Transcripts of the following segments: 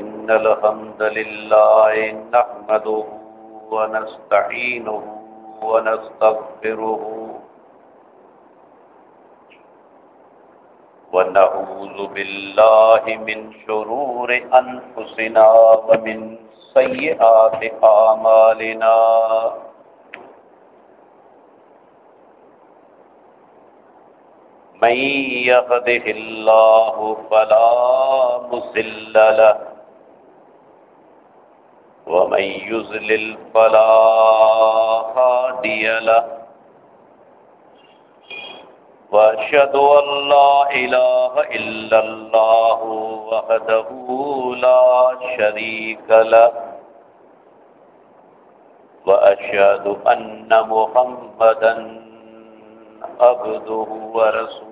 إن الحمد لله نحمده ونستعينه ونستغفره ونعوذ بالله من شرور أنفسنا ومن سيئات آمالنا من يهده الله فلا مسل له ومن يزلل فلا هادي له وأشهد أن لا إله إلا الله وحده لا شريك له وأشهد أن محمدا عبده ورسوله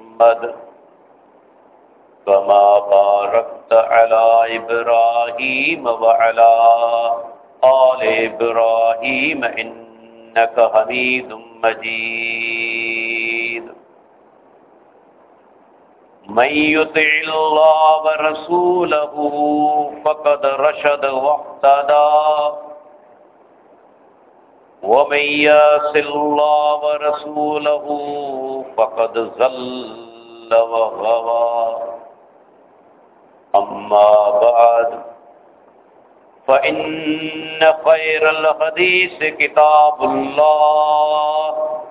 محمد. كما باركت على إبراهيم وعلى آل إبراهيم إنك حميد مجيد. من يطع الله ورسوله فقد رشد واقتدى ومن ياس الله ورسوله فقد ظل وغوى أما بعد، فإن خير الحديث كتاب الله،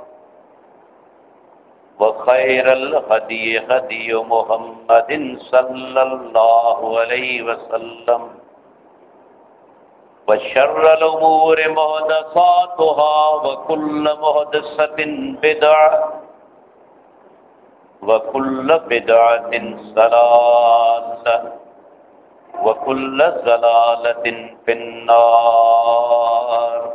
وخير الهدي هدي محمد صلى الله عليه وسلم، وشر الأمور مهدساتها، وكل مهدسة بدعة وكل بدعة زلالة وكل زلالة في النار.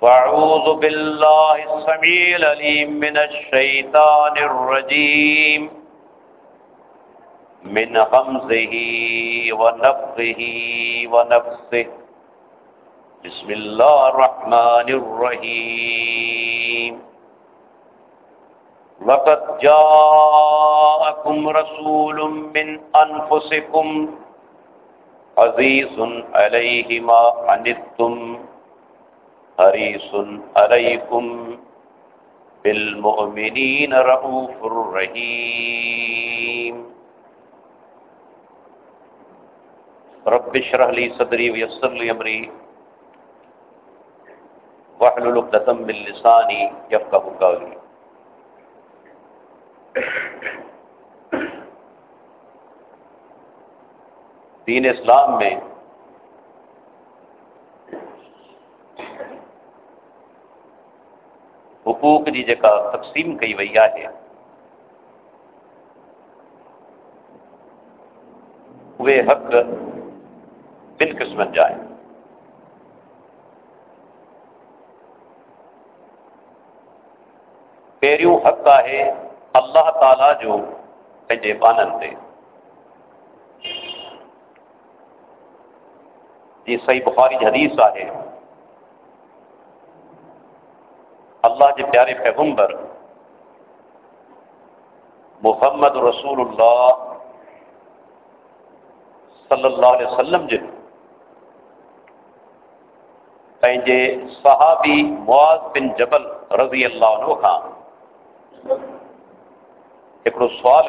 فأعوذ بالله السميع العليم من الشيطان الرجيم. من همزه ونفخه ونفسه. بسم الله الرحمن الرحيم. وقد جاءكم رسول من أنفسكم عزيز عليه ما عنتم، حريص عليكم بالمؤمنين رؤوف رحيم. رب اشرح لي صدري ويسر لي امري واحلل عقدة من لساني يفقهوا قولي. دین اسلام میں حقوق کی جگہ تقسیم کئی وئی ہے۔ وہ حق بن قسمت جائیں پیریوں، حق ہے اللہ تعالی جو پنجے بانن دے۔ یہ صحیح بخاری حدیث ہے اللہ کے پیارے پیغمبر، محمد رسول اللہ صلی اللہ علیہ وسلم جی، جن پنجے صحابی معاذ بن جبل رضی اللہ عنہ خان ایکڑو سوال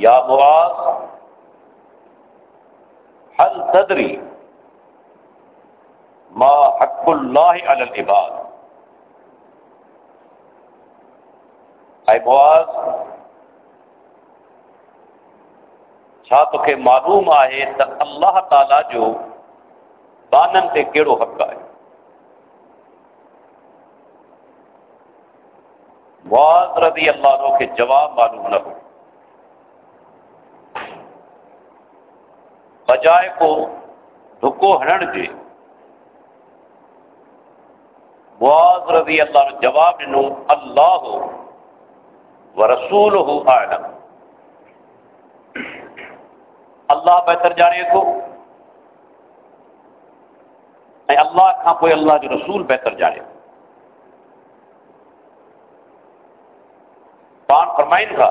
یا معاذ هل تدری ما حق اللہ علی العباد؟ اے معاذ چھا تکھے معلوم ہے تو اللہ تعالی جو بانن تے کیڑو حق ہے معاذ رضی اللہ عنہ کے جواب معلوم نہ بجائے کو دھکو ہڑن دے۔ معاذ رضی اللہ عنہ جواب ڈنو اللہ ہو و رسول ہو اللہ بہتر جانے کو۔ اللہ کھاں کوئی اللہ جو رسول بہتر جانے۔ پان فرمائن کا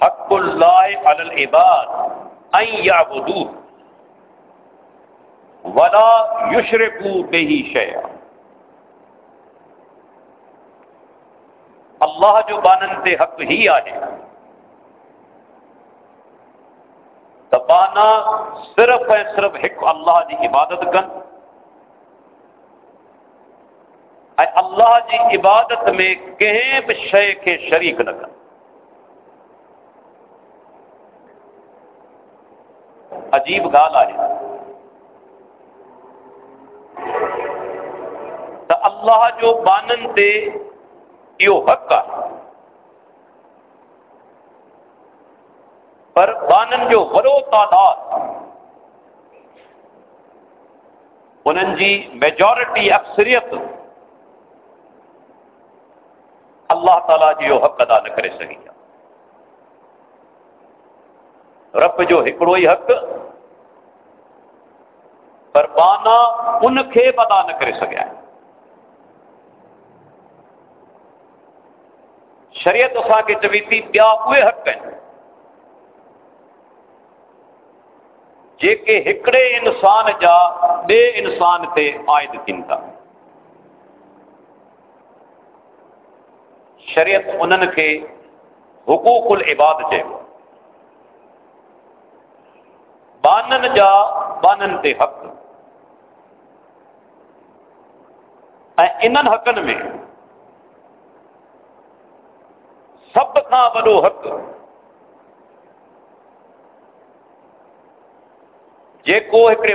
حق اللہ علی العباد ان یعبدو ولا یشرکو بہی شیع اللہ جو بانن تے حق ہی آئے تبانا صرف ہے صرف ایک اللہ کی عبادت کن۔ اللہ کی عبادت میں کہیں بھی شے کے شریک نہ کن۔ عجیب گال آئے تو اللہ جو بانن تے یہ حق ہے پر بانن جو وڑو تعداد۔ انہن جی میجورٹی اکثریت اللہ تعالیٰ جی حق ادا نہ کرے سگھی رب جو ہکڑو ہی حق بانا ان پتا نہ کرے چویتی بیا وہ حق جے ایکڑے انسان جا بنسان کے عائد چن شریعت ان حقوق الباد بانن جا، بانن تے حق۔ ان حقن میں سب کا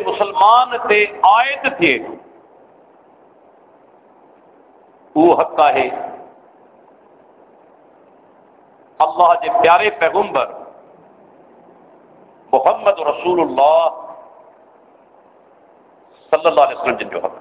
وقلمان کے آیت تھے وہ حق ہے اللہ کے پیارے پیغمبر محمد رسول اللہ صلی اللہ علیہ حق۔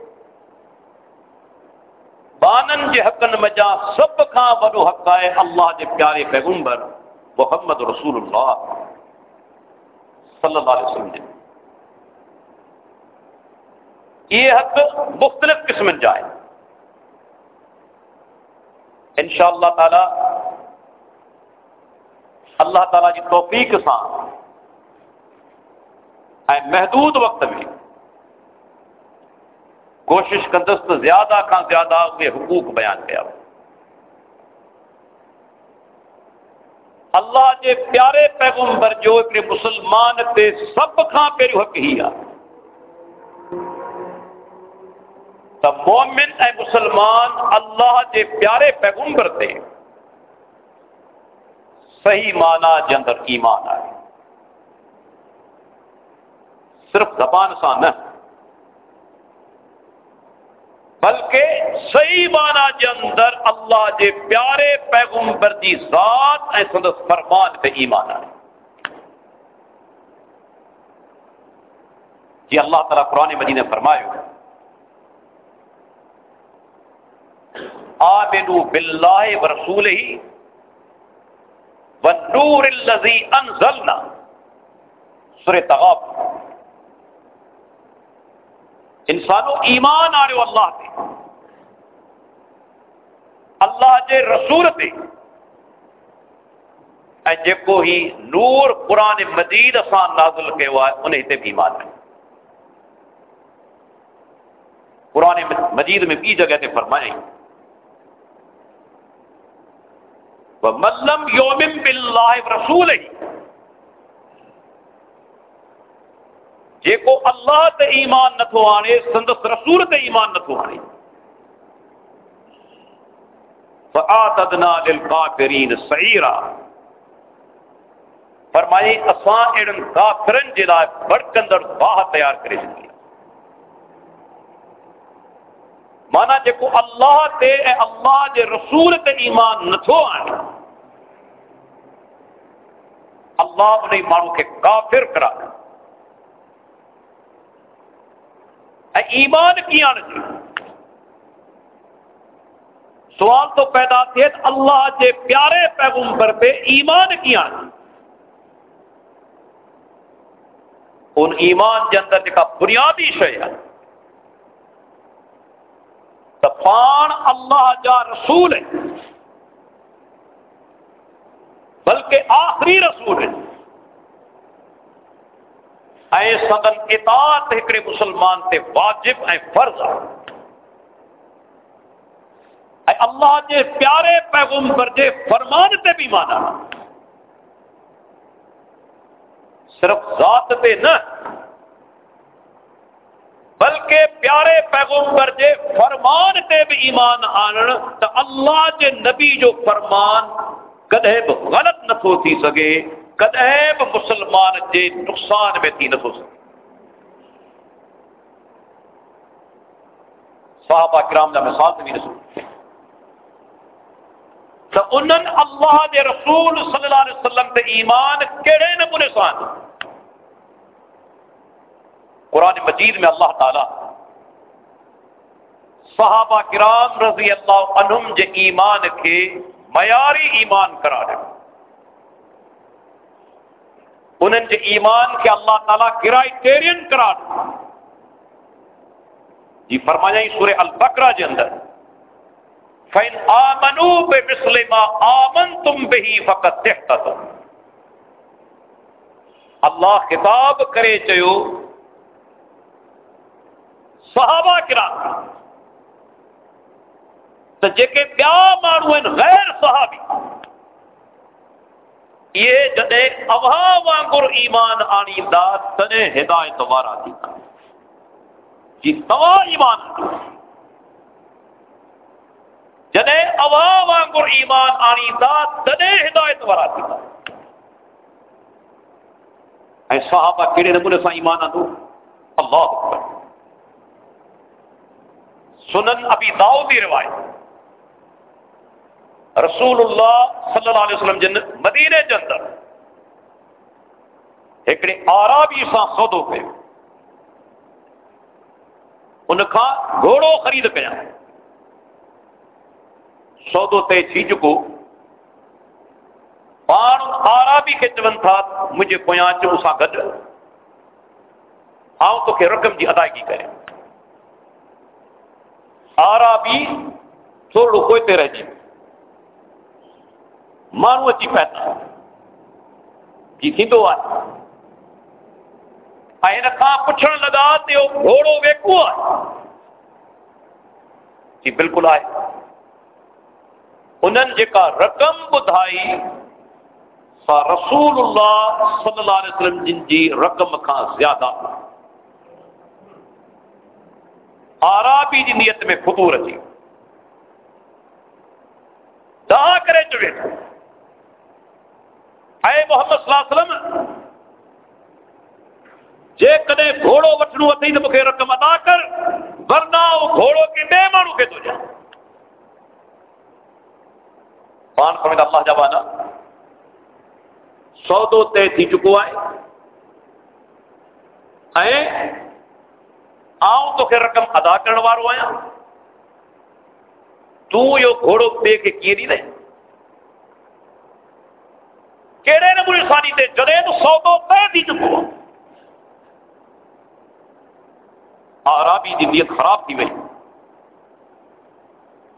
بانن جے حقن مجا، سب کھاں وڈو حق ہے اللہ دے پیارے پیغمبر محمد رسول اللہ صلی اللہ علیہ وسلم دے۔ یہ حق مختلف قسم جائے۔ انشاءاللہ تعالی اللہ تعالی جی توفیق سان محدود وقت میں کوشش کندس تو زیادہ کا زیادہ وہ حقوق بیان کیا اللہ کے پیارے پیغمبر جو ایک مسلمان تے سب کا پہلو حق ہی ہے تو مومن اے مسلمان اللہ کے پیارے پیغمبر تے صحیح معنی کے اندر ایمان آئے۔ صرف زبان سا نہ بلکہ صحیح معنی کے اندر اللہ کے پیارے پیغمبر کی ذات اے سندس فرمان پہ ایمان آئے جی اللہ تعالیٰ قرآن مجید نے فرمایا آمنو باللہ و رسول ہی والنور اللذی انزلنا۔ سر تغاب۔ انسانو ایمان آنے اللہ تے اللہ جے رسول تے۔ اے جے کو ہی نور قرآن مدید اسان نازل کے ہوا ہے، انہیں تے بھی مان ہے۔ قرآن مجید میں بھی جگہ تے فرمائیں وَمَلَّمْ يُؤْمِن بِاللَّهِ وَرَسُولِهِ۔ جے کو اللہ تے ایمان نہ تو آنے، سندس رسول تے ایمان نہ تو آنے۔ فآتدنا للکافرین سعیرہ فرمائی، اساں ایڈن کافرن جلا بڑکندر باہ تیار کرے سکیا مانا جیکو اللہ تے، اے اللہ جے رسول تے ایمان نتو آنے اللہ انہیں مانو کے کافر کرا۔ اے ایمان کی آنے جی؟ سوال تو پیدا تھے اللہ جے پیارے پیغمبر پہ ایمان کی آنے ان ایمان کے اندر جکا بنیادی شے ہے۔ پان اللہ جا رسول ہے، بلکہ آخری رسول ہے۔ اے سدن اطاعت ایکڑے مسلمان تے واجب، اے فرض ہے۔ اے اللہ جے پیارے پیغمبر جے فرمان تے بھی مانا۔ صرف ذات تے نہ، بلکہ پیارے پیغمبر جے فرمان تے بھی ایمان آنن تو اللہ جے نبی جو فرمان کدے بھی غلط نہ تھو تھی سگے کدے بھی مسلمان جے نقصان میں تھی نہ تھو سگے صحابہ کرام جا مثال تے بھی رسول تو انہن اللہ جے رسول صلی اللہ علیہ وسلم تے ایمان کیڑے نمونے سان؟ قرآن مجید میں اللہ تعالی صحابہ کرام رضی اللہ عنہم جے ایمان کے معیاری ایمان کرا دے۔ انہوں جے ایمان کے اللہ تعالیٰ کرائٹیرین کرا دے۔ جی فرمایا ہی سورہ البقرہ جے اندر۔ فَإِنْ آمَنُوا بِمِثْلِ مَا آمَنْتُمْ بِهِ فَقَدْ تِحْتَتُمْ اللہ خطاب کرے چیو۔ صحابہ کرام۔ تو جے بیا مانو غیر صحابی۔ یہ جدے اوہا وانگر ایمان آنی دا تنے ہدایت وارا دی جی توا ایمان۔ جدے اوہا وانگر ایمان آنی دا تنے ہدایت وارا دی۔ اے صحابہ کیڑے نمونے سا ایمان آدھو اللہ اکبر۔ سنن ابی داؤدی روایت۔ رسول اللہ صلی اللہ علیہ وسلم جن مدینے کے اندر ایکڑے آرابی سا سودو پہ، ان کا گھوڑو خرید کیا سودو تے تھی چکو۔ پان آرابی کے چون تھا، مجھے پویاں چو سا گڈ۔ آؤں تو کہ رقم جی ادائیگی کریں۔ آرا بھی تھوڑو کوئی تے رہ جی۔ مانو اچھی پیتا۔ جی تھی تو آئے۔ آئے نکھا پچھن لگا تے او گھوڑو ویکو آئے۔ جی بالکل آئے رقم بدھائی، سا رسول اللہ صلی اللہ علیہ وسلم جن جی رقم کھا زیادہ۔ آرابی جی نیت میں فطور اچھی۔ دعا کرے چڑے اے محمد صلی اللہ علیہ وسلم، جے کدے گھوڑو وٹھنو اتی تو مکھے رقم ادا کر ورنہ وہ گھوڑو کے بے مانو کے تو جا پان فرمید اللہ جوانا۔ سودو تے تھی چکو آئے۔ اے، آؤں تو کہ رقم ادا کرنے وارو آیا۔ تو یو گھوڑو پے کے کیے نہیں رہے۔ کیڑے نے مجھے سانی تے جدے تو سو تو پہ دی چکو۔ آرابی دی نیت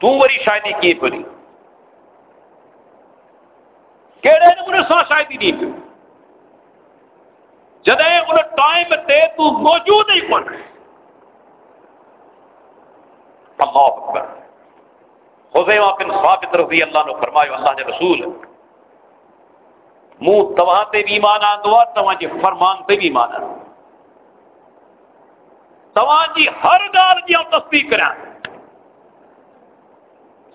ਤੂੰ ਵਰੀ کی ਕੀ کیڑے نے انہیں سان ਸ਼ਾਇਦੀ ਦੀ ਜਦ ਇਹ انہیں ٹائم تے تو موجود ਹੀ ਕੋਨ اللہ اکبر۔ حضیمہ بن ثابت رضی اللہ عنہ فرمائے، اللہ نے رسول۔ مو تواں تے بھی ایمان آندو آ تواں فرمان تے بھی ایمان آندو تواں جی ہر گال جی ہم تصدیق کریں۔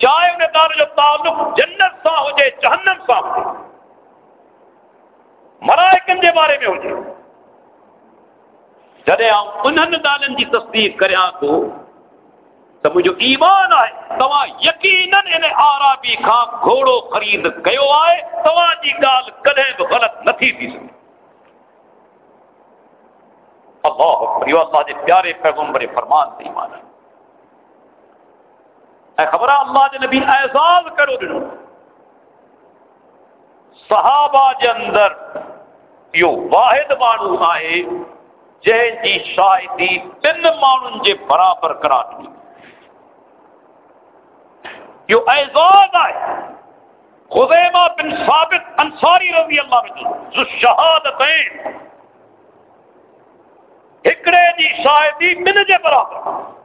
چاہے انہیں دار تعلق جنت سا ہو جہنم سا ہو مرائکن کے بارے میں ہو جدے آؤں انہن دالن جی تصدیق کریا تو تو مجھے ایمان آئے تو یقیناً انہیں آرابی کھاں گھوڑو خرید کیو آئے تو جی گال کدھے بھی غلط نہ تھی تھی اللہ اکبر یہ اللہ دے پیارے پیغمبر فرمان دے ایمان اے خبر اللہ دے نبی اعزاز کرو دنو۔ صحابہ دے اندر یو واحد مانو آئے جن جی شاہدی تن مانو جے برابر کرا دنی یو اعزاز آئے، خزیمہ بن ثابت انصاری رضی اللہ عنہ جو شہادتیں، ہکڑے دی شاہدی من جے برابر۔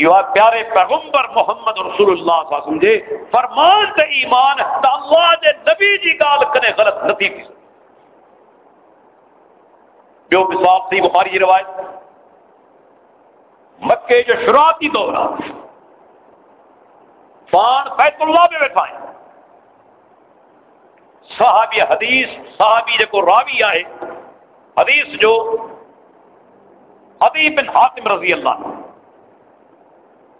یو پیارے پیغمبر محمد رسول اللہ صلی اللہ علیہ وسلم دے، فرمان تے ایمان تا اللہ دے نبی جی گال کنے غلط نتی کی جو مثال سی بخاری کی روایت، مکے جو شراطی دورہ فان بیت اللہ میں بیٹھائیں صحابی حدیث، صحابی جو راوی آئے، حدیث جو حبیب بن حاتم رضی اللہ عنہ۔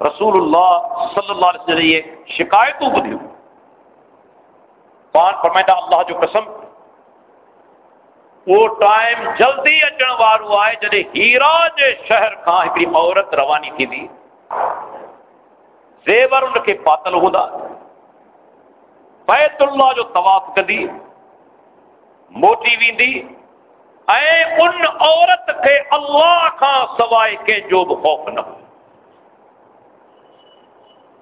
رسول اللہ صلی اللہ علیہ وسلم یہ شکایتوں کو دیو پان فرمائندہ اللہ جو قسم وہ ٹائم جلدی اچن وارو آئے جدے ہیرا جے شہر کھاں ہکڑی عورت روانی کی دی زیور ان کے پاتل ہوندا بیت اللہ جو طواف کندی موٹی ویندی اے ان عورت کے اللہ کا سوائے کے جو خوف نہ ہو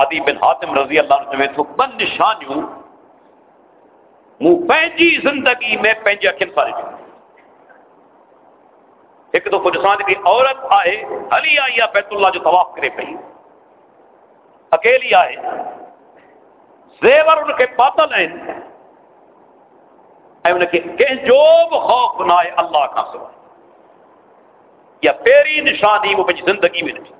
عدی بن حاتم رضی اللہ عنہ سمیت بند شانیوں مو پہنجی زندگی میں پہنجی اکھن سارے خارج ایک دو خجسان کی عورت آئے، علی آئی یا بیت اللہ جو تواف کرے پہی اکیلی آئے۔ زیور ان کے پاتل ہیں۔ اے انہیں کے کہ جو خوف نہ آئے اللہ کا سوا۔ یا پیری نشانی وہ پہنجی زندگی میں نہیں۔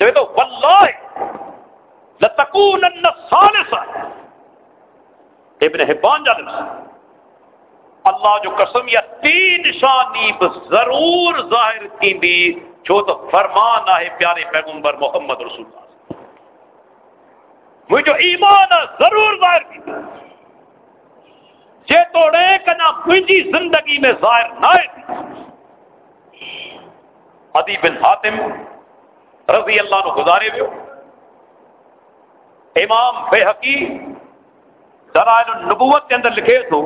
جو تو واللہ لتکونن الثالثہ ابن حبان جانب سے اللہ جو قسم یا تین شانی ضرور ظاہر کی بھی، جو تو فرمان آئے پیارے پیغمبر محمد رسول اللہ مجھے جو ایمان ضرور ظاہر کی بھی۔ جے توڑے کنا مجھے زندگی میں ظاہر نہ ہے عدی بن حاتم رضی اللہ عنہ گزارے ہو امام بے حقی دلائل النبوت کے اندر لکھے تو،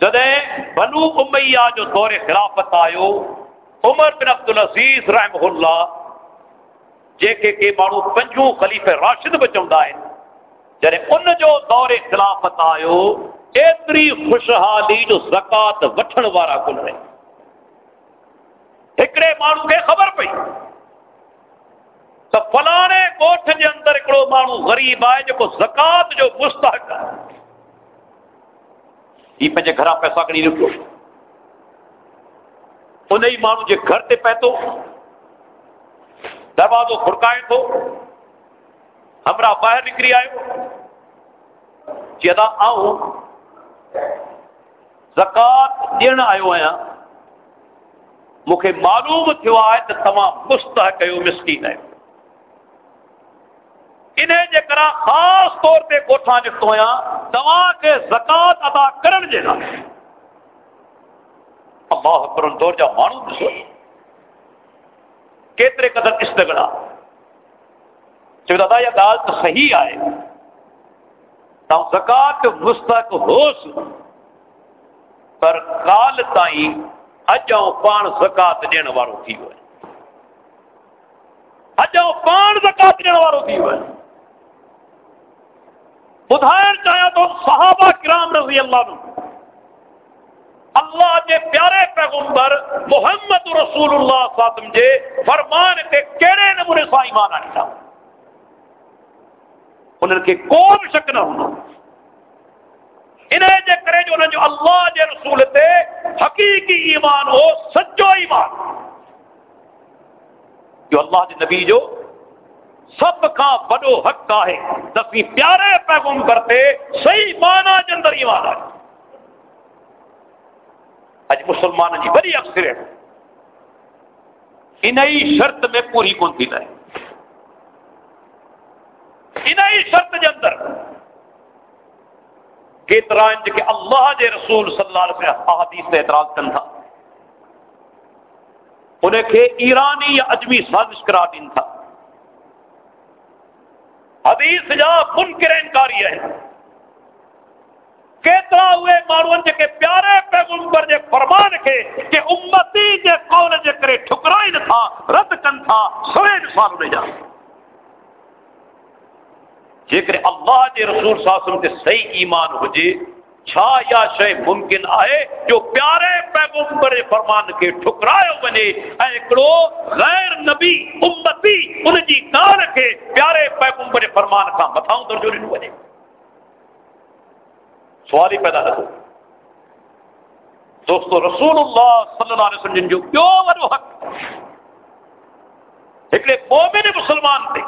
جدیں بنو امیہ جو دور خلافت آیو عمر بن عبد رحمہ اللہ، جے کے کے مانو پنجو خلیفہ راشد بچوندا ہے ان جو دور خلافت آیو ایتری خوشحالی جو زکات وٹھن وارا کن رہے ہکڑے مانو کے خبر پئی۔ تو فلانے کو مہو غریب ہے زکات جو مستحق ہے۔ جی یہاں پیسہ کنی رکھو۔ انہی مانو جے گھر تے پہتو دروازو دروازہ کھڑکائے تو۔ ہمرا باہر نکری جی آؤں۔ زکات دیا معلوم تھوان مستحق مسکین انہیں جے کرا خاص طور پہ کوٹھا نکتویا تمہاں کے زکات ادا کرن جے نہ اللہ اکبر دور جا مانو دسو۔ کیترے قدر استغنا چودا دا یہ دال تو صحیح آئے۔ تاں زکات مستق ہو سو، پر کال تائیں اجاؤں پان زکات دین وارو تھی ہوئے۔ اجاؤں پان زکات دین وارو تھی ہوئے۔ بدھائن چاہیا تو صحابہ کرام رضی اللہ عنہ۔ اللہ کے پیارے پیغمبر محمد رسول اللہ ساتم جے فرمان کے کیڑے نمونے سا ایمان آنی تھا انہوں کے کون شک نہ ہونا انہیں جے کرے جو انہیں جو اللہ جے رسول تے حقیقی ایمان ہو، سچو ایمان۔ جو اللہ جے نبی جو سب کا بڑو حق کا ہے۔ دسویں پیارے پیغم کرتے صحیح مانا جندر ایمان آج اج مسلمان جی بڑی اکثر ہے۔ انہی شرط میں پوری کون تھی ہے۔ انہی شرط کے اندر۔ کیترا انج کہ اللہ جے رسول صلی اللہ علیہ وسلم احادیث سے اعتراض کن تھا۔ انہیں کہ ایرانی یا اجمی سازش کرا دین تھا۔ حدیث یا منکر انکاری ہے۔ کیترا ہوئے مارون جے کے پیارے پیغمبر جے فرمان کے کہ امتی جے قول جے کرے ٹھکرائی نہ تھا، رد کن تھا، سوئے نسان نے جائے جے کرے اللہ جے رسول صلی اللہ علیہ وسلم کے صحیح ایمان ہو جے چھا یا شے ممکن آئے جو پیارے پیغمبر فرمان کے ٹھکرائے ونے ایکڑو غیر نبی، امتی، ان جی کان کے پیارے پیغمبر فرمان کا متاؤں تو جوڑی ونے سوال ہی پیدا نہ ہو۔ دوستو، رسول اللہ صلی اللہ علیہ وسلم جو کیوں وڈو حق؟ ایکڑے مومن مسلمان تھے۔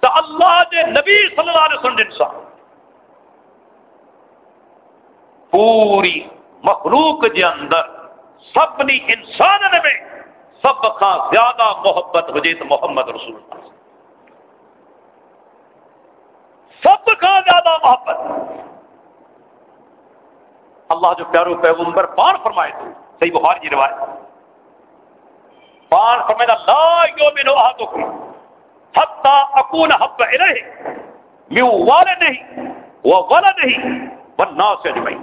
تو اللہ دے نبی صلی اللہ علیہ وسلم جن سا۔ پوری مخلوق کے اندر سب نی انسان میں سب کا زیادہ محبت ہوجے تو محمد رسول اللہ سب کا زیادہ محبت۔ اللہ جو پیارو پیغمبر پار فرمائے تو صحیح بخار جی روایت پار فرمائے، لا یومن احدکم حتا اکون حب رہے میں والے نہیں، وہ والدہ نہیں ولدہ سے اجمعین۔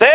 نتھو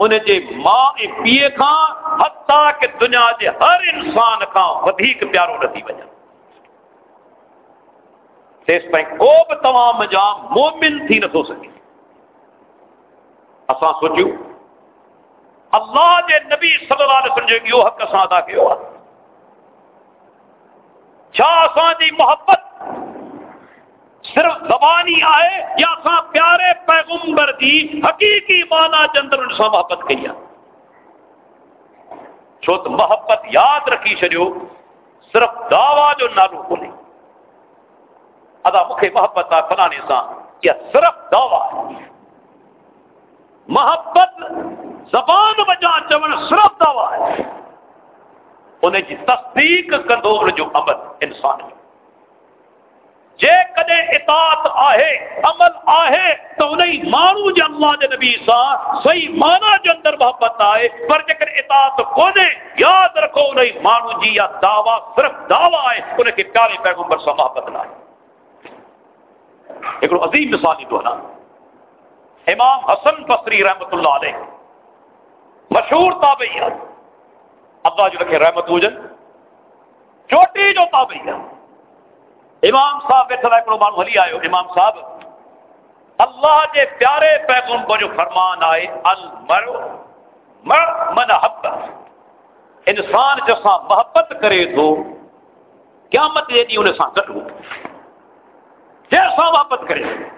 ان کے ماں پیے کا حتیٰ کہ دنیا کے ہر انسان کا ودیق پیارو نتی وجہ تیس تائیں کو تمام جا مومن تھی نہ سکے۔ اساں سوچیوں اللہ دے نبی صلی اللہ علیہ وسلم جو یو حق اساں ادا کیو چھا اساں دی محبت صرف زبانی آئے یا اساں پیارے پیغمبر دی حقیقی مانا جندر انسان محبت کیا چھو تو محبت یاد رکھی چھو صرف دعوی جو نالو کو نہیں۔ ادا مکھے محبت آ فلانے سان یا صرف دعوی۔ محبت زبان وجا چون صرف دعویٰ ہے۔ ان کی جی تصدیق کندو جو عمل انسان ہے جے کدے اطاعت آہے، عمل آہے، تو انہی مانو جے اللہ دے نبی سا صحیح مانا جے اندر محبت آئے، پر جے کدے اطاعت کونے یاد رکھو انہی مانو جی یا دعویٰ، صرف دعویٰ آئے انہی کے پیارے پیغمبر سا محبت نہ آئے۔ ایک عظیم مثالی دوہرا امام حسن بصری رحمت اللہ علیہ۔ مشہور تابعی ہے ابا جو رکھے رحمت ہوجن چوٹی جو تابعی ہے امام صاحب بیٹھا ایک رومان ولی آئے امام صاحب، اللہ کے پیارے پیغم کو جو فرمان آئے المر مر من حبت۔ انسان جسا محبت کرے تو قیامت یہ نہیں انہیں سان کٹو جیسا محبت کرے۔ تو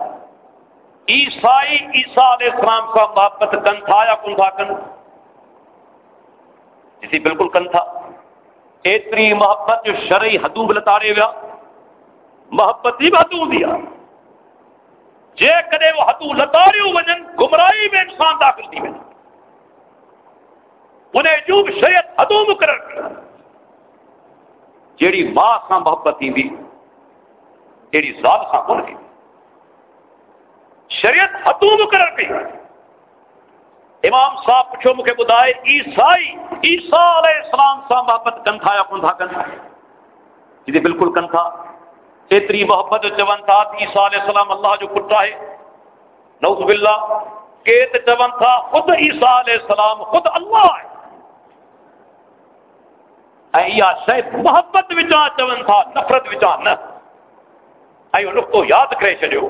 عیسائی عیسیٰ علیہ السلام کا محبت کن تھا یا کن تھا کن؟ جسی بالکل کن تھا۔ ایتری محبت جو شرعی حدوب لتارے ہوا محبت ہی حدو دیا۔ جے کدے وہ حدو لتارے وجن گمرائی میں انسان داخل دی میں انہیں جوب شریعت حدو مقرر کیا۔ جیڑی ماں سا محبت ہی بھی جیڑی ذات سا کون بھی شریعت حتو مقرر کی امام صاحب پوچھو مکھے بدائے عیسائی عیسا علیہ السلام سا محبت کن تھا یا کن تھا کن تھا جی, جی بالکل کن تھا ایتری محبت چون تھا عیسا علیہ السلام اللہ جو پٹا ہے۔ نوز باللہ، کیت چون تھا، خود عیسا علیہ السلام خود اللہ ہے۔ اے یا شے محبت وچاں چون تھا، نفرت وچاں نہ۔ اے نقطو یاد کرے چھڈیو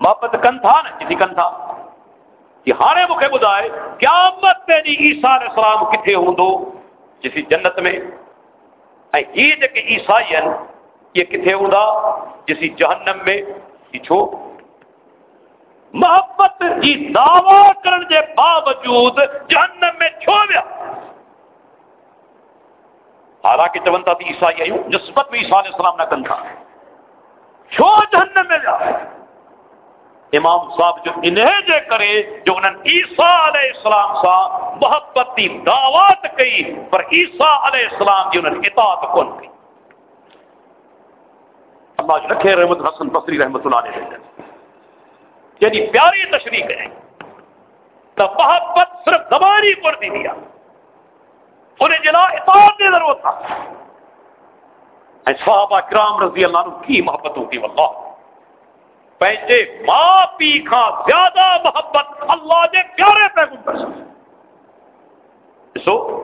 محبت کن تھا نا؟ کسی کن تھا۔ ہارے مکھے بدائے، قیامت تے دی عیسیٰ علیہ السلام کتے ہوندو؟ جسی جنت میں اے یہ جے عیسائی ہیں یہ کتے ہوندا؟ جسی جہنم میں چھو محبت جی دعوی کرن دے باوجود جہنم میں چھو ویا حالانکہ چونتا تھی عیسائی ایوں نسبت میں عیسیٰ علیہ السلام نہ کن تھا۔ چھو جہنم میں جا۔ امام صاحب جو انہیں جے کرے، جو انہیں عیسیٰ علیہ السلام سا محبتی دعوات کئی، پر عیسیٰ علیہ السلام جی انہیں اطاعت کن کی اللہ جو رکھے رحمت حسن بصری رحمت اللہ علیہ یعنی پیاری تشریح ہے۔ تو محبت صرف زبانی پر دی دیا، انہیں جنا اطاعت دے ضرورت تھا۔ صحابہ کرام رضی اللہ عنہ کی محبت ہوتی، واللہ۔ پہنچے ماں پی پیخا زیادہ محبت اللہ دے پیارے پیغمبر سو،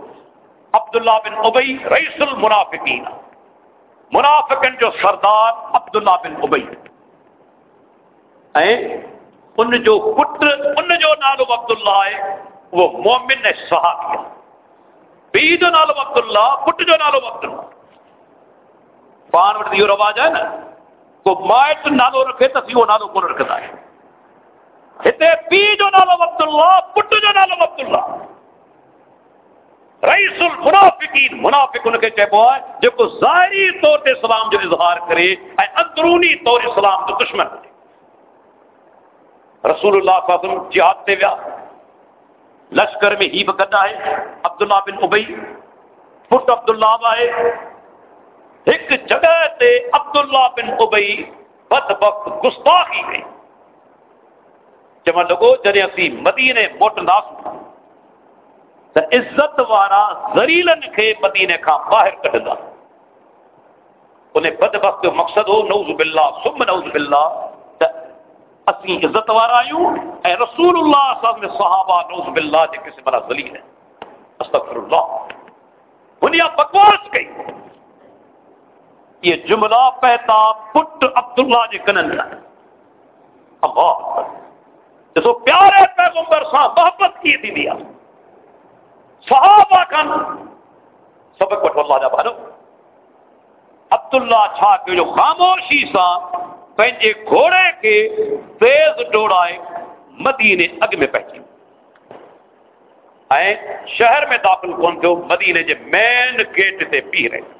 عبداللہ بن ابئی رئیس المنافقین۔ منافقن جو سردار عبداللہ بن ابئی ہیں؟ ان جو پٹ ان جو نالو عبداللہ ہے، وہ مومن نے سہا کیا۔ پی جو نالو عبداللہ پٹ جو نالو عبداللہ۔ پان وٹ دیو رواج ہے نا؟ تو مائٹ نالو رکھے تسی وہ نالو کون رکھتا ہے؟ ہتے پی جو نالو عبد اللہ پٹ جو نالو عبد اللہ رئیس المنافقین، منافق ان کے چیبو ہے جو کو ظاہری طور تے اسلام جو اظہار کرے، اے اندرونی طور اسلام تو دشمن کرے رسول اللہ صلی اللہ جہاد تے ویا۔ لشکر میں ہی بکتا ہے، عبداللہ بن عبی پٹ عبداللہ آئے ایک جگہ تے عبداللہ بن ابئی بد وقت گستاخی گئی چمن لگو جدیں اسی مدینے موٹ ناسوں عزت وارا زریلن کے مدینے کا باہر کٹدا انہیں بد وقت مقصد ہو، نعوذ باللہ سم نعوذ باللہ اسی عزت وارا آئیوں اے رسول اللہ صلی اللہ علیہ وسلم، صحابہ، نعوذ باللہ جے کسی مرا زلیل ہے۔ استغفر اللہ۔ دنیا بکواس گئی۔ یہ جملہ پیتا پٹ عبداللہ جی کنن کا اللہ جسو پیارے پیغمبر صاحب محبت کی تھی دیا۔ صحابہ کن۔ سبق پٹ اللہ جا بھارو عبداللہ چھا کے جو خاموشی سا پہنچے گھوڑے کے تیز ڈوڑائے مدینے اگ میں پہنچے۔ شہر میں داخل کون تھے؟ مدینے جے مین گیٹ تے پی رہے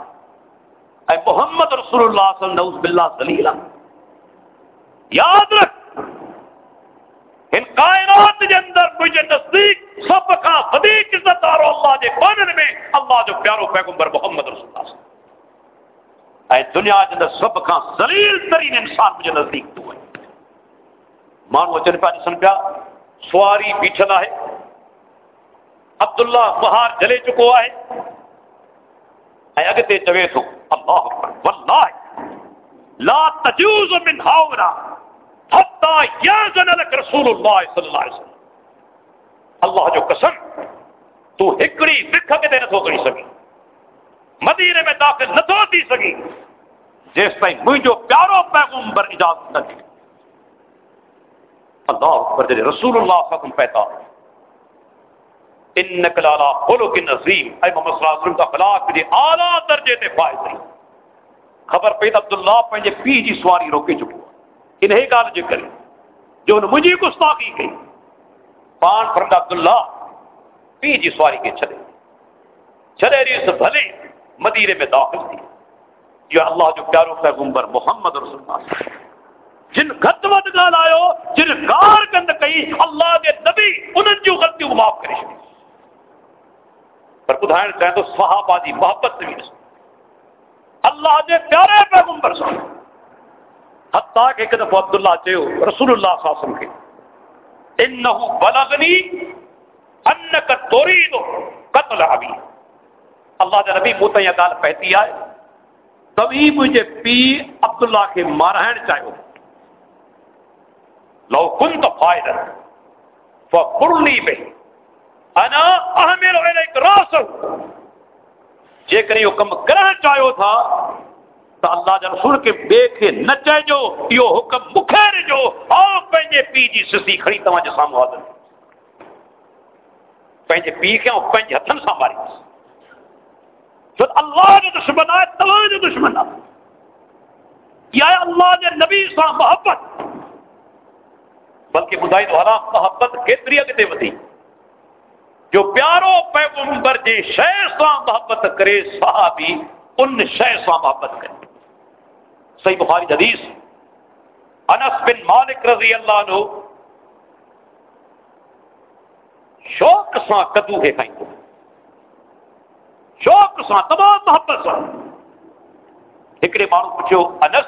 اے محمد رسول اللہ صلی اللہ علیہ باللہ یاد رکھ، ان کائنات کے اندر مجھے نزدیک سب کا صدیق عزت دار اللہ کے بانن میں اللہ جو پیارو پیغمبر محمد رسول اللہ صلی اللہ علیہ وسلم۔ اے دنیا کے اندر سب کا ذلیل ترین انسان مجھے نزدیک تو ہے۔ مانو اچن پیا ڈسن پیا، سواری بیٹھل ہے۔ عبداللہ بہار جلے چکو ہے۔ اگتے چوے تو اللہ واللہ۔ لا تجوز من ہاورا حتی يأذن لك رسول اللہ صلی اللہ علیہ وسلم۔ اللہ جو قسم، تو ہکڑی بکھا کے دینے تو کری سکی۔ مدینہ میں داخل نہ تو دی سکی۔ جیس جس مجھے جو پیارو پیغمبر اجازت نہ دی۔ اللہ اکبر جڑے رسول اللہ صلی اللہ علیہ وسلم پیتا انک لالا خلق اے محمد صلی اللہ علیہ وسلم کا اخلاق دے درجے تے فائز رہی خبر پئی عبداللہ پنجے پی جی سواری روکے چکو انہی گال جو کری جو ان مجھے گستاخی کی۔ پان فرد عبداللہ، پی جی سواری کے چلے چلے ریس بھلے مدیرے میں داخل دی یا اللہ، جو پیارو پیغمبر محمد رسول اللہ صلی جن گھت مت گال آیو، جن گار گند کئی، اللہ دے نبی انن جو غلطی کو معاف کرے شکریہ پر ادھارن چاہیں تو صحابادی محبت سے بھی رسول اللہ کے پیارے پیغمبر صاحب حتیٰ کہ ایک دفعہ عبداللہ چاہے ہو رسول اللہ صلی اللہ علیہ وسلم کے۔ انہو بلغنی انکا تورید قتل عبی اللہ دے نبی موتا یہ دال پہتی آئے۔ تب ہی مجھے پی عبداللہ کے مارہن چاہے ہو لو کنت فائدہ۔ فقرنی بہن انا احمل علیک راس جے کرے حکم کرن چاہیو تھا تو اللہ جا رسول کے بے کے نہ چاہیو یہ حکم مکھر جو او پنجے پی جی سسی کھڑی تمہاں جے سامو حاضر پنجے پی کے او پنجے ہتھن سا ماری تو اللہ جو دشمن آئے تمہاں جو دشمن آئے۔ یا اللہ دے نبی سا محبت۔ بلکہ بدائی تو حرام، محبت کیتری اگتے ودی جو پیارو پیغمبر جی شے سا محبت کرے، صحابی ان شے سا محبت کرے۔ صحیح بخاری حدیث۔ انس بن مالک رضی اللہ عنہ شوق سا کدو ہے کہیں شوق سا تمام محبت سا ایکڑے مانو پوچھو، انس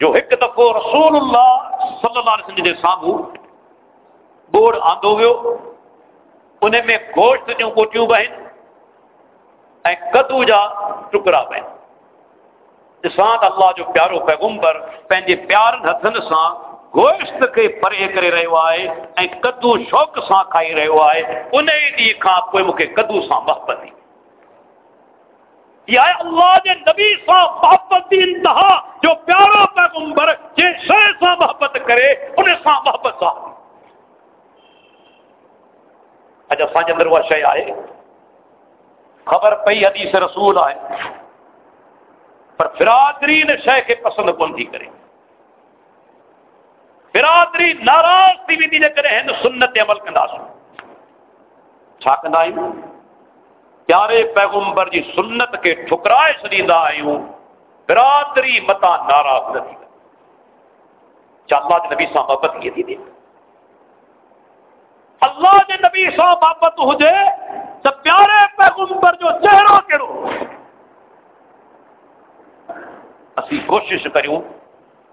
جو ایک دفعہ رسول اللہ صلل سنگھ کے ساموں آندو ہو گن میں گوشت جی کوچو بھی ہے کدو جا ٹوکڑا اللہ جو پیارو پیغمبر پہ پیار ہاتھ گوشت کے پرے کر رہا ہے کدو شوق سے کھائی رہا ہے ان ڈی کدو سا بہت یا اللہ دے نبی صاحب محبت کی انتہا جو پیارا پیغمبر جی شے سا محبت کرے، انہیں سا محبت صاحب۔ اچھا سا اندر وہ شہ آئے۔ خبر پئی حدیث رسول آئے۔ پر برادری نے شہ کے پسند کون تھی کرے۔ برادری ناراض تھی بھی تھی کرے ہند سنت عمل کندا چھا کندا پیارے پیغمبر جی سنت کے ٹھکرائے سنیدا آئیوں برادری متا نارا نتی اللہ کے نبی سا محبت یہ تھی دے۔ اللہ کے نبی سا محبت ہو جائے تو پیارے پیغمبر جو چہرہ کرو۔ اسی کوشش کروں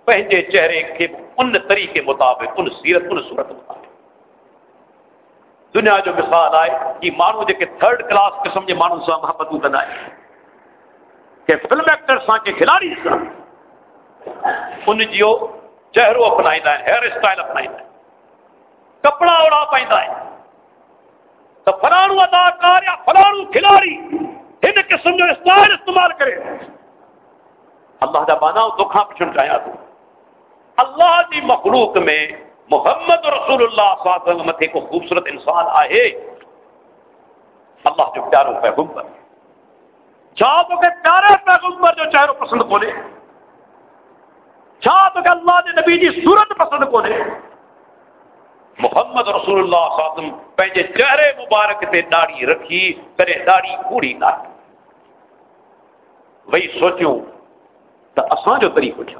پہنجے چہرے کے ان طریقے مطابق، ان سیرت، ان صورت مطابق۔ دنیا جو مثال ہے کہ مہنگا تھرڈ کلاس قسم کے مہنگوں سے محبت کرٹائل اپنائی کپڑا اوڑا پائی اداکار یا فلانو کھلاڑی استعمال کرے۔ اللہ جا بانا تو پچھن چاہیے تو۔ اللہ دی مخلوق میں محمد رسول اللہ صلی اللہ علیہ وسلم کو خوبصورت انسان آئے۔ اللہ جو پیارو پیغمبر چاہ تو کہ پیارے پیغمبر جو چہرو پسند کو لے چاہ تو کہ اللہ نے نبی جی صورت پسند کو لے محمد رسول اللہ صلی اللہ علیہ وسلم پہنجے چہرے مبارک تے داڑی رکھی، کرے داڑی کوڑی نہ۔ وہی سوچوں تو اساں جو طریقہ چھا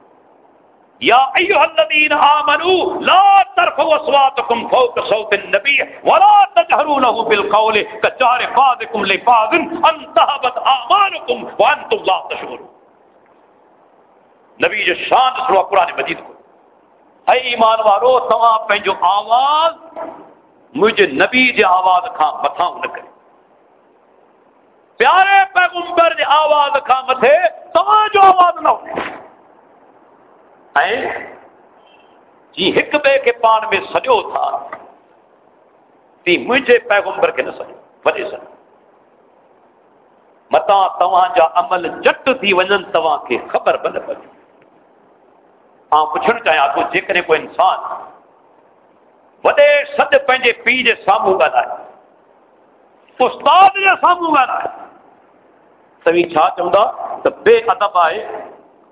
یا ایوہ الذین آمنو، لا ترفعوا اصواتکم فوق صوت النبی ولا تجہرونه بالقول کچار فادکم لبعض انتہبت آمانکم وانتو لا تشعرون۔ نبی جو شان سنو قرآن مجید کو۔ اے ایمان وارو تمہاں پہ جو آواز مجھے نبی جو آواز کھاں بتاؤں نہ کریں پیارے پیغمبر جو آواز کھا متھے، تمہاں جو آواز نہ ہونے۔ پان میں سجو پیغمبر کے نجی سد مت تا امل جٹ تھی وجن تھی خبر پہ پی پوچھ چاہیے تو جسان وے سدے پی سام گھلائے استاد سبھی چند بے ادب ہے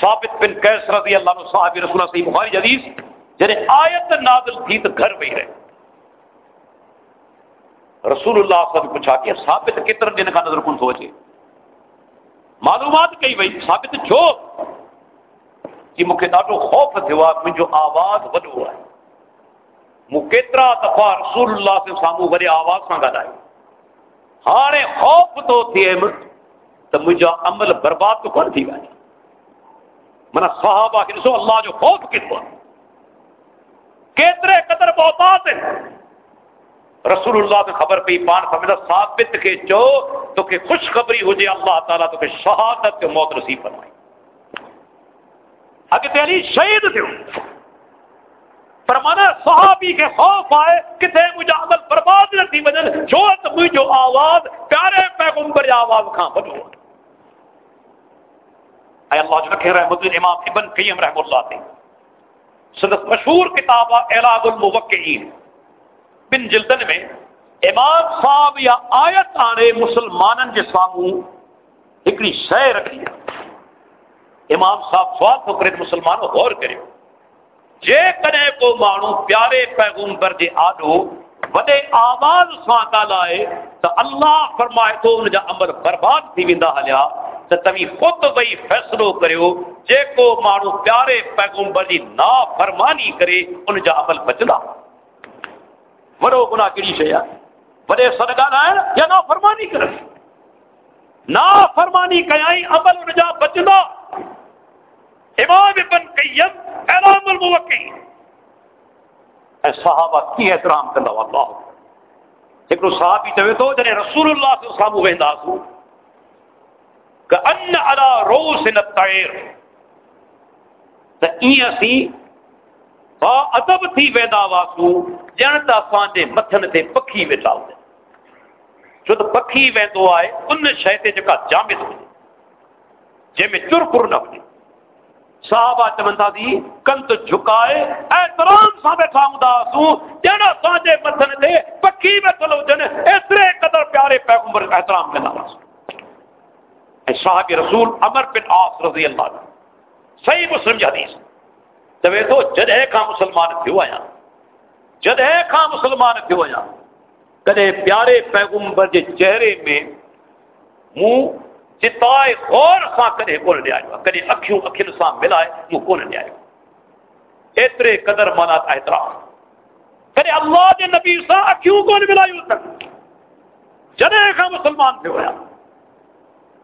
ثابت بن قیس رضی اللہ عنہ صحابی رسول اللہ صحیح بخاری حدیث، جنہیں آیت نازل تھی تو گھر میں ہی رہے۔ رسول اللہ صلی اللہ علیہ وسلم پوچھا کہ ثابت کتر دن کا نظر کن سوچے؟ معلومات کئی بھئی ثابت چھو کہ مکھے ڈاٹو خوف تھو من جو آواز وڈو ہے۔ مکترا دفعہ رسول اللہ سے سامو وری آواز سان گالائے ہانے خوف تو تھیم تو مجھا عمل برباد تو کون تھی گئی منا صحابہ کے سو اللہ جو خوف کتو کترے قدر بہتات رسول اللہ سے خبر پی پان سمجھا ثابت کے چو تو کہ خوشخبری ہو جائے، اللہ تعالیٰ تو کہ شہادت کے موت نصیب فرمائی اگر علی شہید تھے۔ فرمانا صحابی کے خوف آئے کہ مجھے عمل برباد نہ تھی وجہ جو تو جو آواز، پیارے پیغمبر آواز کھاں بنو اے اللہ جو رکھے رحمت امام ابن قیم رحم اللہ تھے صدق مشہور کتاب اعلاق الموقعین۔ بن جلدن میں امام صاحب یا آیت آنے مسلمانن کے ساموں ایکڑی شے رکھی امام صاحب سوال تو کرے مسلمان غور کرے۔ جے کنے کو مانو پیارے پیغمبر جے آڈو وڈے آواز سان ڳالهائے تو اللہ فرمائے تو ان جا عمل برباد تھی ویندا ہلیا۔ تو تمی خود وہی فیصلو کریو، جے کو مانو پیارے پیغمبر جی نا فرمانی کرے، ان جا عمل بچدا وڑو گناہ کیڑی شے ہے؟ وڈے صدقہ لائن یا نا فرمانی کرن نا فرمانی کیائی، عمل ان جا بچدا امام ابن قیم، اعلام الموقع اے صحابہ، کی احترام کندا اللہ ہکڑو صحابی چوے تو جنے رسول اللہ صلی اللہ علیہ وسلم ویندا سو۔ ان تھی ویدا واسو پکھی تو پکھی ویندو آئے، ان جکا جامد جے میں چر پر نہ ہوئے صحابہ دی کنت جھکائے احترام سا بیٹھا سانجے پکھی جن اترے قدر پیارے پیغمبر احترام صاحب رسول عمر بن آف رضی اللہ عنہ۔ صحیح مسلم کی حدیث۔ تبے تو جد ہے کا مسلمان تھیو آیا جد ہے کا مسلمان تھیو آیا، کدے پیارے پیغمبر کے چہرے میں منہ چتائے غور سا کدے کون لے آیا کدے اکھیوں اکھیوں سا ملائے، منہ کون لے آیا اترے قدر مانا احترام۔ کدے اللہ دے نبی سا اکھیوں کون ملائے جد جدے کا مسلمان تھیو آیا۔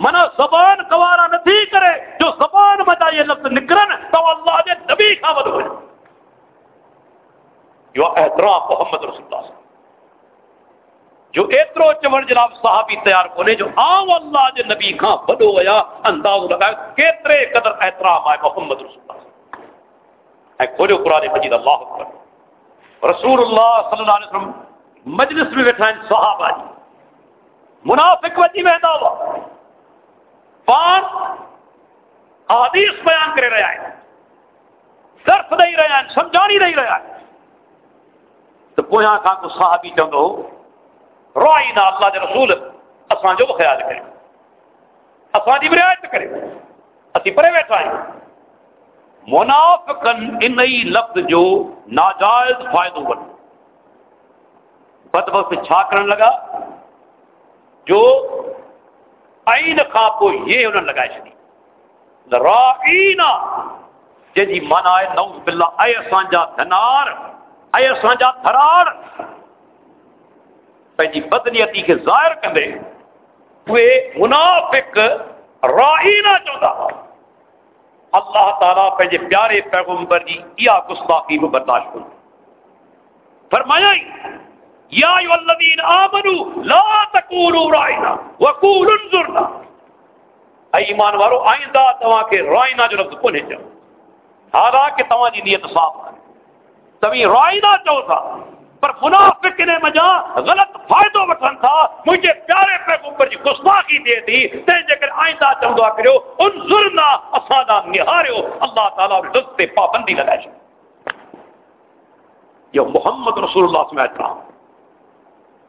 منا زبان گوارا نتی کرے، جو زبان متا یہ لفظ نکرن، تو اللہ نے نبی کا مد ہے جو احترام محمد رسول اللہ صلی جو ایترو چمن جناب صحابی تیار کونے جو آو اللہ جے نبی کا بڑو ہے انداز لگا کیترے قدر احترام آئے محمد رسول اللہ صلی اللہ اے کھولے قرآن مجید، اللہ اکبر۔ رسول اللہ صلی اللہ علیہ وسلم، مجلس میں بیٹھا ہے صحابہ جی۔ منافق وجی میں دعویٰ۔ پان حدیث بیان کرے رہا ہے صرف دئی رہا ہے سمجھانی دئی رہا ہے تو پویا کا کو صحابی چند ہو روئی نہ اللہ دے رسول، اساں جو خیال کرے اساں دی رعایت کرے اسی پرے بیٹھا ہے منافقن انہی لفظ جو ناجائز فائدہ بن بد وقت چھا کرن لگا، جو عین کھا پو یہ انہوں نے لگائے چھڑی۔ رائینا جے جی من آئے نوز باللہ، اے سانجا دھنار، اے سانجا دھرار پہ جی بدنیتی کے ظاہر کندے وہ منافق رائینا چوندہ اللہ تعالیٰ پہ پہنجے پیارے پیغمبر جی یا گستاخی کو برداشت کن فرمایا ہی یا ایو الذین آمنو لا تقولوا رائنا وقولوا انظرنا. اے ایمان وارو آئندہ تمہاں کے رائنا جو لفظ کو نہیں چاہو آگا کہ تمہاں جی نیت صاف کرے تمہیں رائنا چاہو تھا، پر منافق نے مجا غلط فائدو وٹھن تھا۔ مجھے پیارے پیغمبر جی گستاخی دے دی۔ تے کر آئندہ چاہو دعا کرو انظرنا اسانا نہاریو۔ اللہ تعالیٰ رزق پابندی لگائے۔ جو محمد رسول اللہ سمیت رہا ہوں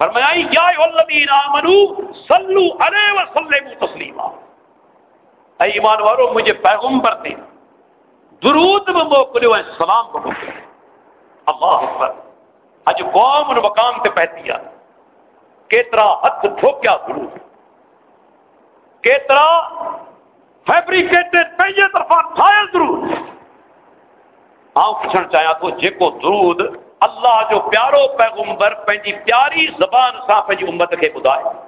فرمایا یا ای الذین آمنو صلوا علیہ وسلموا تسلیما اے ایمان وارو مجھے پیغمبر دے۔ درود میں موکلو ہیں سلام میں موکلے اللہ اکبر۔ اج قوم ان مقام تے پہتی ہے کیترا ہتھ دھوکیا درود۔ کیترا فیبریکیٹڈ پہیے طرفا ٹھایا درود۔ آؤں پچھن چاہیا تو، جے کو درود اللہ جو پیارو پیغمبر، پہنجی پیاری زبان سا پہنجی امت کے بدائے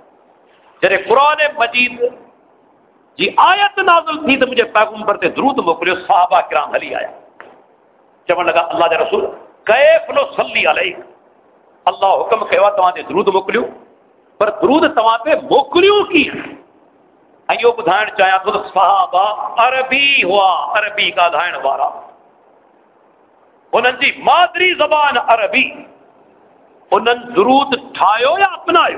جڑے قرآن مجید جی آیت نازل تھی تو مجھے پیغمبر تے درود موکلیو، صحابہ کرام علی آیا۔ چون لگا، اللہ دے رسول، کیف نو صلی علیہ اللہ حکم کہوا تواں تے درود موکلیو، پر درود تواں تے موکلیو کی؟ ایو بدھائن چایا تو صحابہ، عربی ہوا، عربی کا دھائن وارا۔ انہن جی مادری زبان عربی انہن درود ٹھایو یا اپنایو؟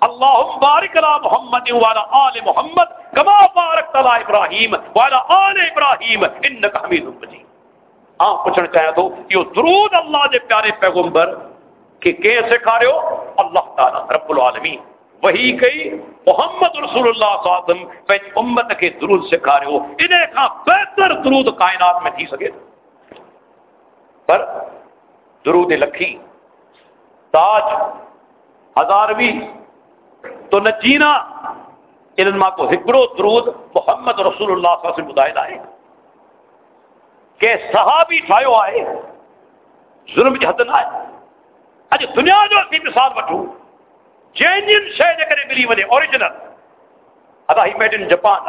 اللہ بارک علی محمد وعلى آل محمد کما بارک علی ابراہیم وعلى آل ابراہیم انک حمید مجید۔ آپ پوچھنا چاہے تو یہ درود اللہ دے پیارے پیغمبر کہ کیسے کھا رہے ہو؟ اللہ تعالیٰ رب العالمین۔ وہی کئی محمد رسول اللہ صلی اللہ علیہ وسلم امت کے درود سے کھا رہے ہو۔ انہیں کا بہتر درود کائنات میں تھی سکے۔ پر درود لکھی، تاج ہزارویں تو نجینا انہن ماں کو ہبرو درود محمد رسول اللہ صلی اللہ علیہ وسلم بدائے لائے کہ صحابی ٹھایو آئے، ظلم جی حد آئے۔ اج دنیا جو اسی مثال وٹھو جینین شے دے کرے ملی ونے اوریجنل ادا ہی میڈ ان جاپان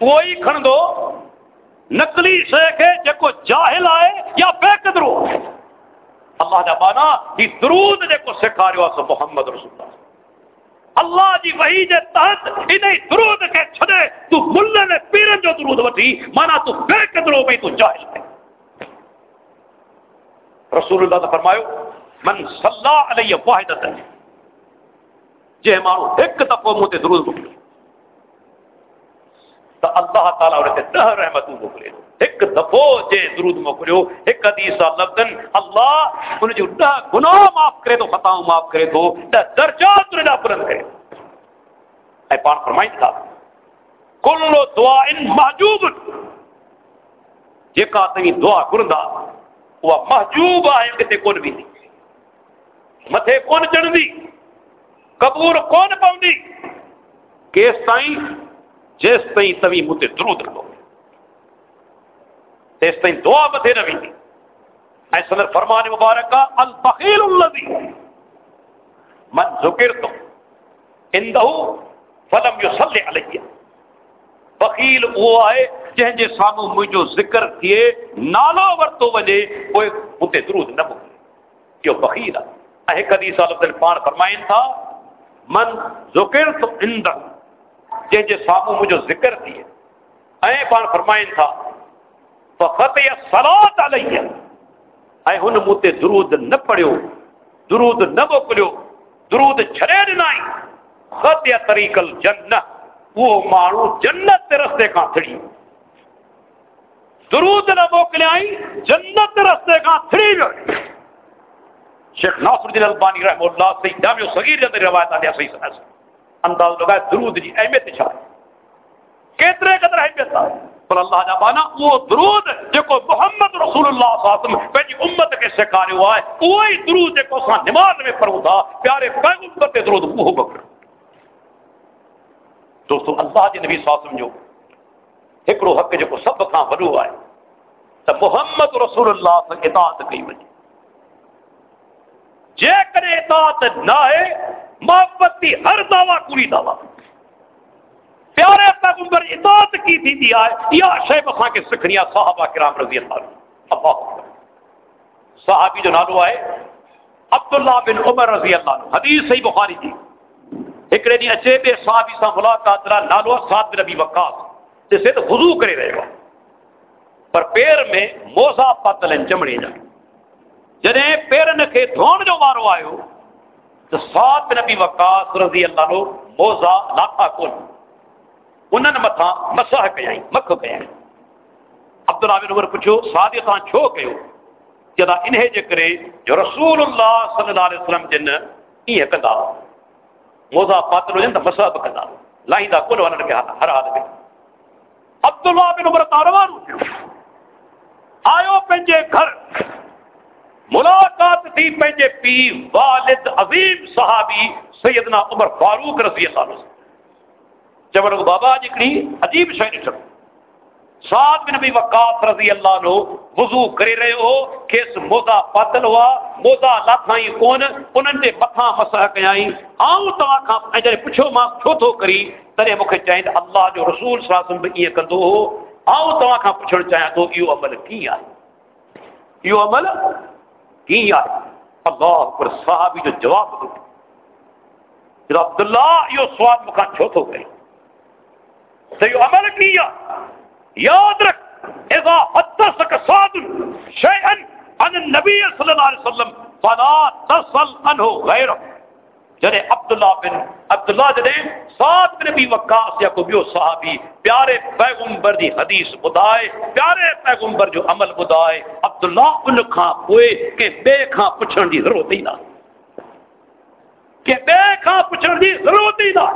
کوئی کھندو نقلی شے کے کو جاہل آئے یا بے قدرو اللہ دا بانا ہی درود جے کو جکو سکھاریو اس محمد رسول اللہ۔ اللہ جی وحی جے تحت انہی درود کے چھڑے تو ملے نے پیرن جو درود وٹھی مانا تو بے قدرو بھئی تو جاہل ہے۔ رسول اللہ دا فرمایا من صلی اللہ علیہ واحدت ہے جے مانو ایک دفعہ مو درود پڑھے تو اللہ تعالیٰ اور دہ ایک دفعو جے درود ایک لفظن اللہ جو دہ گناہ معاف کرے معاف کرے دہ درجات بلند کرے۔ اے پان فرمائیں تھا دعا محجوب۔ جے وہ محجوب آئے کتے کون بھی متھے کون چڑھندی؟ قبول کون کیس جس تائیں تمہیں متے درود رکھو تیس تائیں دعا بدھے نہ ویندی۔ فرمان مبارک کا البخیل الذی۔ من ذکرتو اندہو فلم یصلی علیہ۔ بخیل وہ آئے جن جے سامو مجھو ذکر کیے نالو ورتو وجے کوئی متے درود نہ بکے یہ بخیل ہے ایک حدیث اللہ تعالی پان فرمائیں تھا، من ذکر تو اندہ جن جے سامو مجھو ذکر کیے، اے پان فرمائیں تھا فخط یا صلات اے ہن متے درود نہ پڑھو درود نہ موکلیو درود چھڑے ڈنائی خط یا طریق وہ مانو جنت رستے کا تھڑی۔ درود نہ موکلیائی جنت رستے کا تھڑی شیخ ناصر الدین البانی رحمہ اللہ سے جامع صغیر جندر روایت آدھیا صحیح سنا انداز لگا درود جی اہمیت چھا کترے قدر اہمیت تھا پر اللہ جا بانا وہ درود جکو محمد رسول اللہ صلی اللہ علیہ وسلم پہنجی امت کے سکھانے ہوا ہے۔ وہی درود جکو سا نماز میں پڑھو تھا۔ پیارے پیغمبر تے درود وہ بکر۔ دوستو، اللہ جی نبی صلی اللہ علیہ وسلم جو ہکڑو حق جکو سب کھاں وڈو ہے تو محمد رسول اللہ سے اطاعت کئی وجہ۔ جے کرے اطاعت نہ ہے محبت کی ہر دعویٰ کوری دعویٰ۔ پیارے پیغمبر، اطاعت کی تھی دیا ہے یا شیب اساں کے سکھنیا صحابہ کرام رضی اللہ عنہ۔ اللہ صحابی جو نالو آئے، عبداللہ بن عمر رضی اللہ عنہ۔ حدیث صحیح بخاری تھی۔ ایک ڈی اچے بے صحابی سا ملاقات را نالو سات بن ابی وقاص۔ جسے تو وضو کرے رہے گا پر پیر میں موزا پتلن چمڑی جا۔ جنہیں پیرن کے دھون جو مارو آئے ہو تو سات بن ابی وقاص رضی اللہ عنہ موزا لاکھا کون انہوں نے متھا مسح کیائیں مکھ کیائیں عبداللہ بن عمر پوچھو، سادی تاں چھو کیو؟ جدا انہیں جے کرے جو رسول اللہ صلی اللہ علیہ وسلم جن یہ کندا موزا پاتل جن مسح کندا لائندا کول ونن کے ہر حال میں عبداللہ بن عمر تاروان آیو پنجے گھر۔ ملاقات تھی پنجے پی والد عظیم صحابی سیدنا عمر فاروق رضی اللہ عنہ چمن بابا جکڑی عجیب شے ڈٹھو سات بن نبی وقاص رضی اللہ عنہ وضو کرے رہے ہو کیس موزا پاتل ہوا موزا لاتھائی کون؟ انہن دے متھا مسح کیائی۔ آؤں تو کھا اے پچھو ماں چھو کری؟ تنے مکھے چاہیے اللہ جو رسول صلی اللہ علیہ وسلم یہ کندو ہو۔ آؤں تو کھا پوچھن چاہیے تو یہ عمل کی ہے؟ یہ کی ہے اللہ پر صحابی جو جواب دو جب عبداللہ یہ سوال مکان چھوت ہو گئے۔ سیو عمل کیا یاد رکھ، اذا حدثك صاد شيئا عن النبي صلی اللہ علیہ وسلم فلا تصل عنه غیر جڑے عبداللہ بن عبداللہ جڑے سات بن نبی وقاص یا کو بیو صحابی، پیارے پیغمبر دی حدیث بدائے، پیارے پیغمبر جو عمل بدائے، عبداللہ ان کھاں ہوئے کہ بے کھاں پوچھن دی ضرورت ہی نہ۔ کہ بے کھاں پوچھن دی ضرورت ہی نہ۔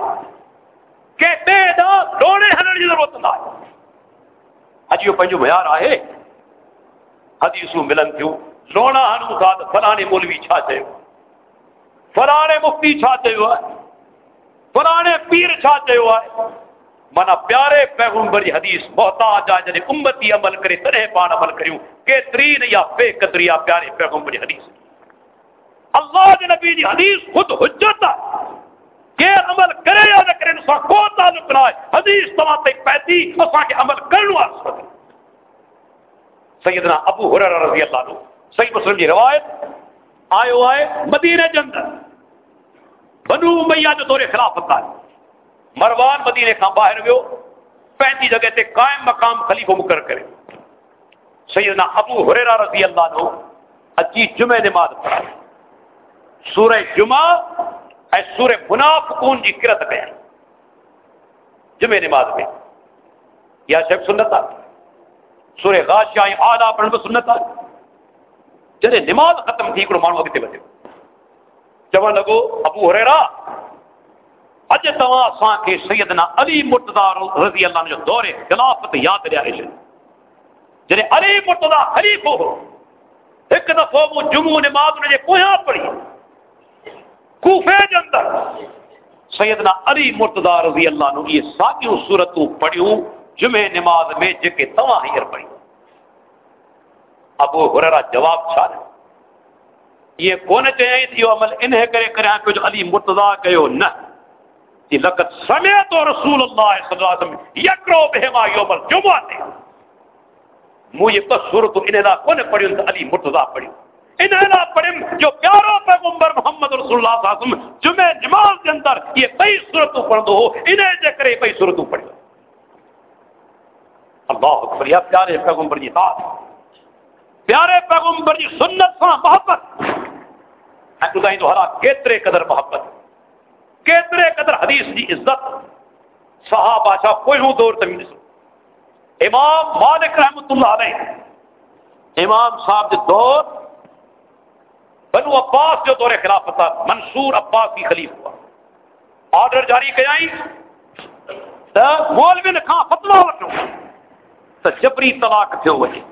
کہ بے دا ڈوڑے ہلن کی ضرورت نہ۔ ہے اج یہ پنجو معیار ہے حدیثوں ملن تھیوں لونا ہنو تھا فلانے مولوی چھا چاہیے فلانے مفتی چھا چاہیے فلانے پیر چھا چاہیے منا پیارے پیغمبر حدیث محتاج آ جنے یعنی امتی عمل کرے تنہیں پان عمل کریوں کہ ترین یا بے قدری پیارے پیغمبر حدیث۔ اللہ دے نبی دی حدیث خود حجت ہے۔ کیر عمل کرے یا نہ کرے انسان کو تعلق نہ ہے۔ حدیث تمام تے پیتی اساں کے عمل کرنو واسطے۔ سیدنا ابو ہریرہ رضی اللہ عنہ، صحیح مسلم کی روایت آئے آئے مدینے کے اندر۔ بنو امیہ جو دور خلافت ہے، مروان مدینے کا باہر گیو پینتی جگہ تے قائم مقام خلیفہ مقرر کرے۔ سیدنا ابو ہریرہ رضی اللہ عنہ اچھی جمعہ نماز پڑھا سورہ جمعہ اے سور منافقون جی کرت کیا جمعے نماز میں یا شک سنت سور غاشیا آدھا پڑھن میں سنت جدے نماز ختم تھی ہکڑو مانو اگتے وجے چون لگو ابو ہریرا اج تواں اساں کے سیدنا علی مرتضی رضی اللہ عنہ جو دور خلافت یاد رہیا ہے جڑے علی مرتضی خلیفہ ہو، ایک دفعہ وہ جمعہ نماز نے پویا پڑھی؟ کوفے کے اندر سیدنا علی مرتضی رضی اللہ عنہ یہ ساتھیوں صورتوں پڑھیوں، جمعہ نماز میں جے تواں ہیر پڑھی۔ ابو ہریرہ جواب چھا رہے یہ کون چاہیے یہ عمل انہیں کرے کرے کہ جو علی مرتضی کہو نہ۔ کہ لقد سمعت رسول اللہ صلی اللہ علیہ وسلم یکرو بہما یوم الجمعہ۔ مجھے تو صورت انہیں دا کون پڑھی علی مرتضی پڑھی؟ انہیں پڑھیں جو پیارو پیغمبر محمد رسول اللہ صلی اللہ علیہ وسلم جمعہ نماز کے اندر یہ کئی صورتوں پڑھ دو انہیں جے کرے کئی صورتوں پڑھ اللہ اکبر، یا پیارے پیغمبر جی بات پیارے پیغمبر جی سنت سا محبت۔ کیترے قدر محبت، کیترے قدر حدیث جی عزت۔ صحابہ شاہ، کوئی ہوں دور تمیز امام مالک رحمت اللہ علیہ، امام صاحب جو دور، بنو عباس جو دور خلافت تھا منصور عباس کی خلیف ہوا۔ آرڈر جاری کیائی۔ مولوی نے کہا فتوا وٹو تو جبری طلاق تھے ہوئے۔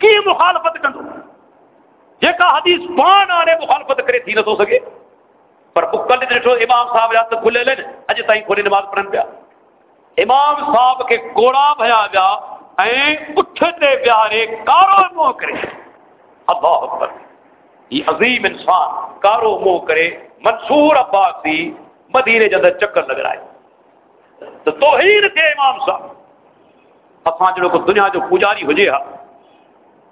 کی مخالفت کندو جے کا حدیث پان آنے مخالفت کرے تھی نہ سکے۔ پر بکل نے ڈٹھو امام صاحب جاتا کھلے لین اجی تائیں کھولی نماز پڑھن پیا۔ امام صاحب کے کوڑا بھیا گیا این اٹھتے پیارے کارو مو کرے۔ اللہ اکبر۔ یہ عظیم انسان کارو مو کرے، منصور عباسی مدینے جندر چکر لگ رہا ہے تو توہین کے امام صاحب، اساں جڑو کو دنیا جو پجاری ہوجے ہاں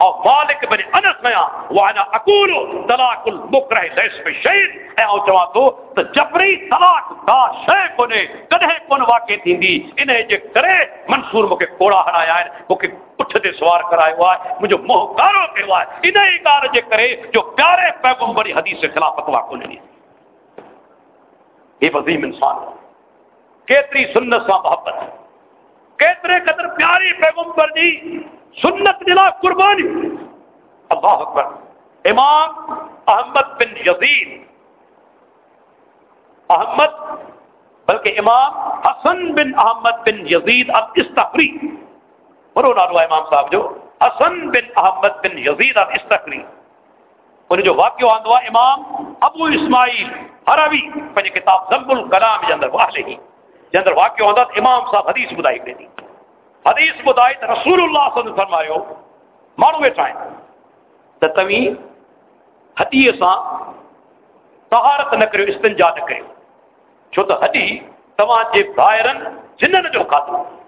اور مالک بن انس میاں وانا اقول طلاق المکرہ لیس بشین اے او چواں تو جبری طلاق دا شے کو نے کڈھے کون واقع تھیندی؟ انہے جے کرے منصور مکے کوڑا ہڑایا ہے، مکے پٹھ دے سوار کرایا ہوا ہے، مجھے موہ کارو کے ہوا ہے۔ انے کار جے کرے جو پیارے پیغمبر حدیث سے خلاف فتوا کو نہیں۔ یہ عظیم انسان ہے۔ کیتری سنت سا محبت ہے۔ کیترے قدر پیاری پیغمبر دی۔ سنت دلا قربانی. اللہ اکبر. امام احمد بن یزید. احمد، بلکہ امام حسن بن احمد بن یزید اب اس تفریح برونا ہوا امام صاحب جو حسن بن احمد بن یزید اب اس تفریح انہیں جو واقعہ آند امام ابو اسماعیل عربی پنج کتاب زب الکلام جندر واہ لے جندر واقعہ آندہ امام صاحب حدیث بدائی دے دی. حدیث بدائے تو رسول اللہ فرمایا مرو ویٹ ہے تو تی ہڈی سات سہارت نہ کرنجا دوں تو ہڈی تاج باہر جنر جو کھاتا ہے